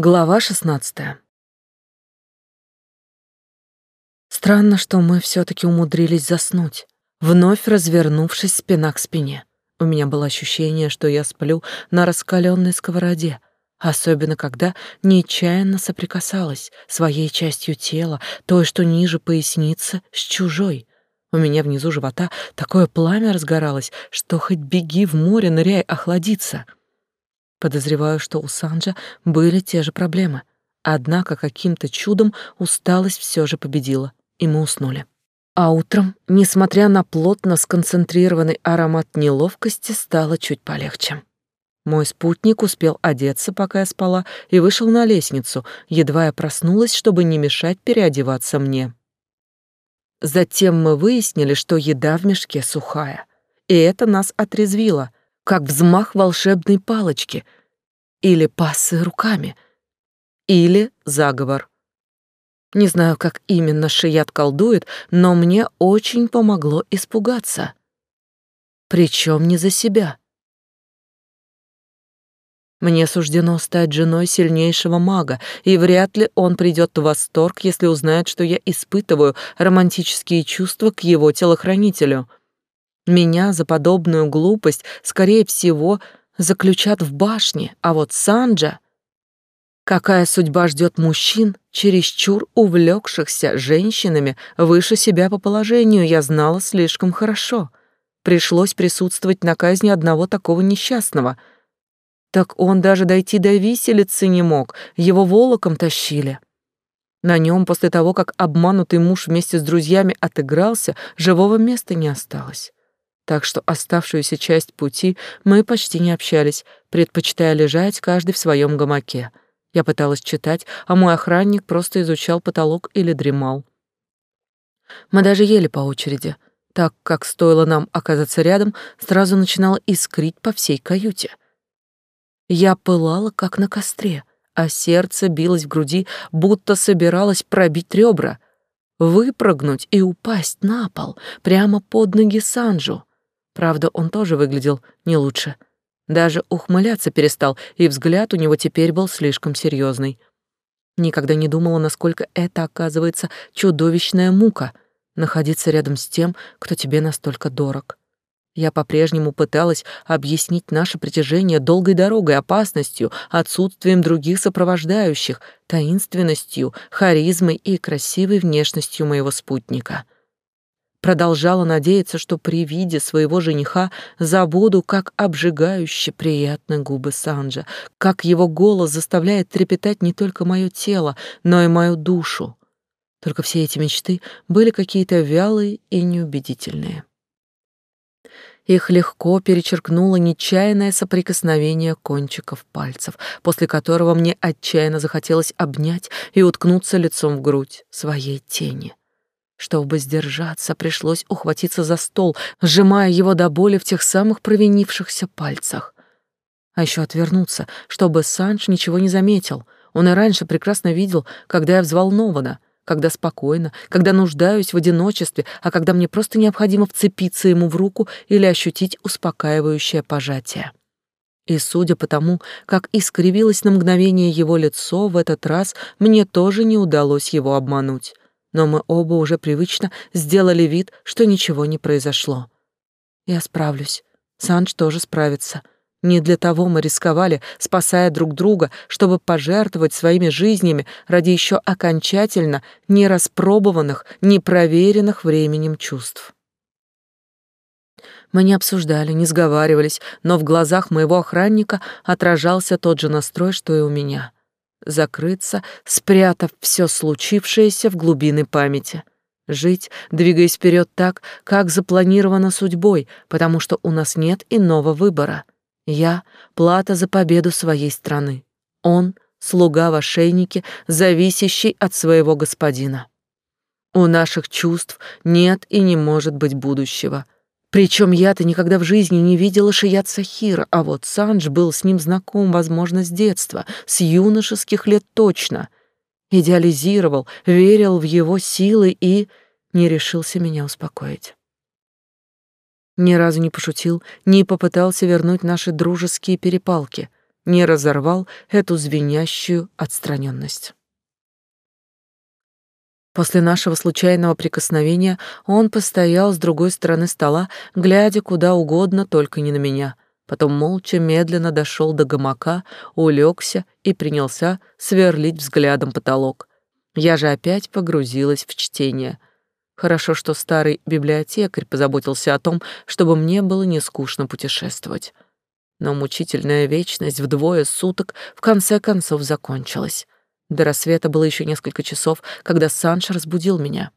Глава 16. Странно, что мы все таки умудрились заснуть, вновь развернувшись спина к спине. У меня было ощущение, что я сплю на раскаленной сковороде, особенно когда нечаянно соприкасалась своей частью тела, той, что ниже поясницы, с чужой. У меня внизу живота такое пламя разгоралось, что хоть беги в море, ныряй охладиться — Подозреваю, что у Санджа были те же проблемы. Однако каким-то чудом усталость все же победила, и мы уснули. А утром, несмотря на плотно сконцентрированный аромат неловкости, стало чуть полегче. Мой спутник успел одеться, пока я спала, и вышел на лестницу, едва я проснулась, чтобы не мешать переодеваться мне. Затем мы выяснили, что еда в мешке сухая, и это нас отрезвило — как взмах волшебной палочки, или пассы руками, или заговор. Не знаю, как именно Шият колдует, но мне очень помогло испугаться. Причем не за себя. Мне суждено стать женой сильнейшего мага, и вряд ли он придет в восторг, если узнает, что я испытываю романтические чувства к его телохранителю. Меня за подобную глупость, скорее всего, заключат в башне, а вот Санджа... Какая судьба ждет мужчин, чересчур увлекшихся женщинами выше себя по положению, я знала слишком хорошо. Пришлось присутствовать на казни одного такого несчастного. Так он даже дойти до виселицы не мог, его волоком тащили. На нем после того, как обманутый муж вместе с друзьями отыгрался, живого места не осталось так что оставшуюся часть пути мы почти не общались, предпочитая лежать каждый в своем гамаке. Я пыталась читать, а мой охранник просто изучал потолок или дремал. Мы даже ели по очереди, так как стоило нам оказаться рядом, сразу начинало искрить по всей каюте. Я пылала, как на костре, а сердце билось в груди, будто собиралось пробить ребра, выпрыгнуть и упасть на пол, прямо под ноги Санджу. Правда, он тоже выглядел не лучше. Даже ухмыляться перестал, и взгляд у него теперь был слишком серьезный. Никогда не думала, насколько это, оказывается, чудовищная мука — находиться рядом с тем, кто тебе настолько дорог. Я по-прежнему пыталась объяснить наше притяжение долгой дорогой, опасностью, отсутствием других сопровождающих, таинственностью, харизмой и красивой внешностью моего спутника — Продолжала надеяться, что при виде своего жениха забуду, как обжигающе приятны губы Санджа, как его голос заставляет трепетать не только мое тело, но и мою душу. Только все эти мечты были какие-то вялые и неубедительные. Их легко перечеркнуло нечаянное соприкосновение кончиков пальцев, после которого мне отчаянно захотелось обнять и уткнуться лицом в грудь своей тени. Чтобы сдержаться, пришлось ухватиться за стол, сжимая его до боли в тех самых провинившихся пальцах. А еще отвернуться, чтобы Санж ничего не заметил. Он и раньше прекрасно видел, когда я взволнована, когда спокойно, когда нуждаюсь в одиночестве, а когда мне просто необходимо вцепиться ему в руку или ощутить успокаивающее пожатие. И судя по тому, как искривилось на мгновение его лицо, в этот раз мне тоже не удалось его обмануть но мы оба уже привычно сделали вид, что ничего не произошло. Я справлюсь. Санж тоже справится. Не для того мы рисковали, спасая друг друга, чтобы пожертвовать своими жизнями ради еще окончательно нераспробованных, непроверенных временем чувств. Мы не обсуждали, не сговаривались, но в глазах моего охранника отражался тот же настрой, что и у меня — закрыться, спрятав все случившееся в глубины памяти. Жить, двигаясь вперед так, как запланировано судьбой, потому что у нас нет иного выбора. Я — плата за победу своей страны. Он — слуга в ошейнике, зависящий от своего господина. У наших чувств нет и не может быть будущего — причем я-то никогда в жизни не видела Шият Сахира, а вот Сандж был с ним знаком, возможно, с детства, с юношеских лет точно. Идеализировал, верил в его силы и не решился меня успокоить. Ни разу не пошутил, не попытался вернуть наши дружеские перепалки, не разорвал эту звенящую отстраненность. После нашего случайного прикосновения он постоял с другой стороны стола, глядя куда угодно, только не на меня. Потом молча медленно дошел до гамака, улегся и принялся сверлить взглядом потолок. Я же опять погрузилась в чтение. Хорошо, что старый библиотекарь позаботился о том, чтобы мне было не скучно путешествовать. Но мучительная вечность вдвое суток в конце концов закончилась. До рассвета было еще несколько часов, когда Санш разбудил меня.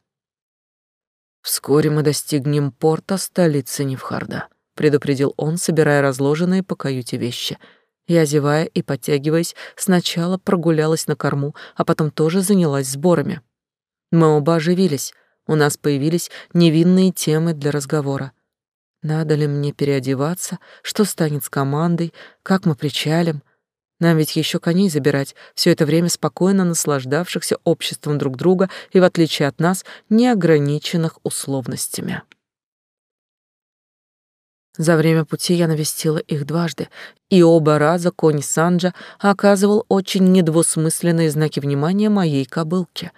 «Вскоре мы достигнем порта столицы Невхарда», — предупредил он, собирая разложенные по каюте вещи. Я, зевая и подтягиваясь, сначала прогулялась на корму, а потом тоже занялась сборами. Мы оба оживились, у нас появились невинные темы для разговора. Надо ли мне переодеваться, что станет с командой, как мы причалим — нам ведь еще коней забирать, все это время спокойно наслаждавшихся обществом друг друга и, в отличие от нас, неограниченных условностями. За время пути я навестила их дважды, и оба раза конь Санджа оказывал очень недвусмысленные знаки внимания моей кобылке.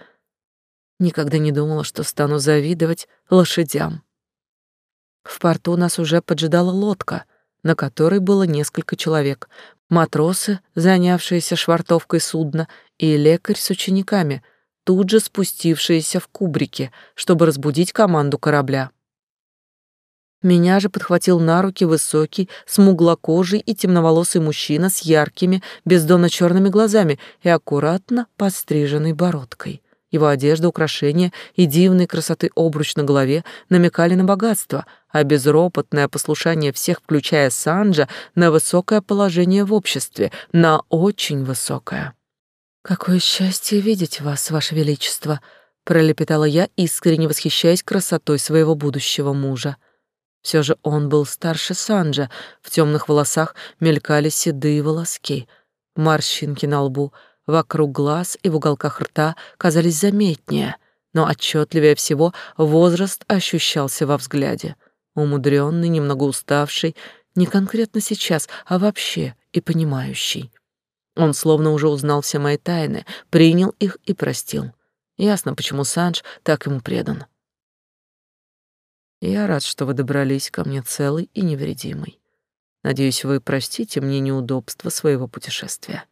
Никогда не думала, что стану завидовать лошадям. В порту нас уже поджидала лодка, на которой было несколько человек матросы, занявшиеся швартовкой судна, и лекарь с учениками, тут же спустившиеся в кубрики, чтобы разбудить команду корабля. Меня же подхватил на руки высокий, смуглокожий и темноволосый мужчина с яркими, бездонно черными глазами и аккуратно подстриженной бородкой. Его одежда, украшения и дивной красоты обруч на голове намекали на богатство, а безропотное послушание всех, включая Санджа, на высокое положение в обществе, на очень высокое. «Какое счастье видеть вас, ваше величество!» — пролепетала я, искренне восхищаясь красотой своего будущего мужа. Все же он был старше Санджа, в темных волосах мелькали седые волоски, морщинки на лбу — Вокруг глаз и в уголках рта казались заметнее, но отчетливее всего возраст ощущался во взгляде. Умудренный, немного уставший, не конкретно сейчас, а вообще и понимающий. Он словно уже узнал все мои тайны, принял их и простил. Ясно, почему Санж так ему предан. Я рад, что вы добрались ко мне целый и невредимый. Надеюсь, вы простите мне неудобства своего путешествия.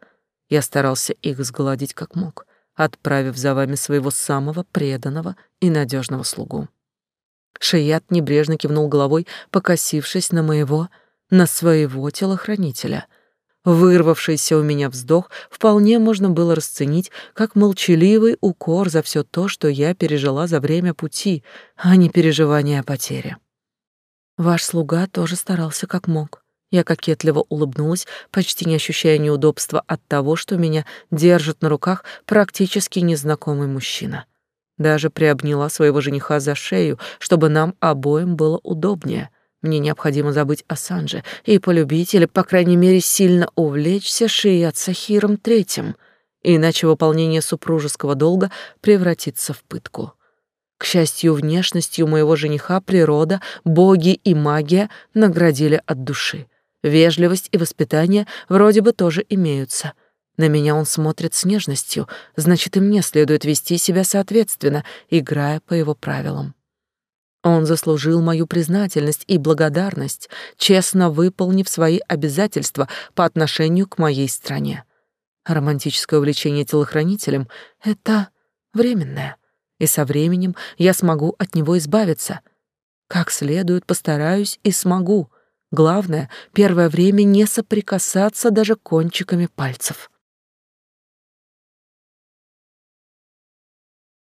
Я старался их сгладить как мог, отправив за вами своего самого преданного и надежного слугу. Шият небрежно кивнул головой, покосившись на моего, на своего телохранителя. Вырвавшийся у меня вздох вполне можно было расценить как молчаливый укор за все то, что я пережила за время пути, а не переживание о потере. Ваш слуга тоже старался как мог. Я кокетливо улыбнулась, почти не ощущая неудобства от того, что меня держит на руках практически незнакомый мужчина. Даже приобняла своего жениха за шею, чтобы нам обоим было удобнее. Мне необходимо забыть о Санже и полюбить или, по крайней мере, сильно увлечься Шият Сахиром Третьим, иначе выполнение супружеского долга превратится в пытку. К счастью, внешностью моего жениха природа, боги и магия наградили от души. Вежливость и воспитание вроде бы тоже имеются. На меня он смотрит с нежностью, значит, и мне следует вести себя соответственно, играя по его правилам. Он заслужил мою признательность и благодарность, честно выполнив свои обязательства по отношению к моей стране. Романтическое увлечение телохранителем — это временное, и со временем я смогу от него избавиться. Как следует постараюсь и смогу — Главное, первое время не соприкасаться даже кончиками пальцев.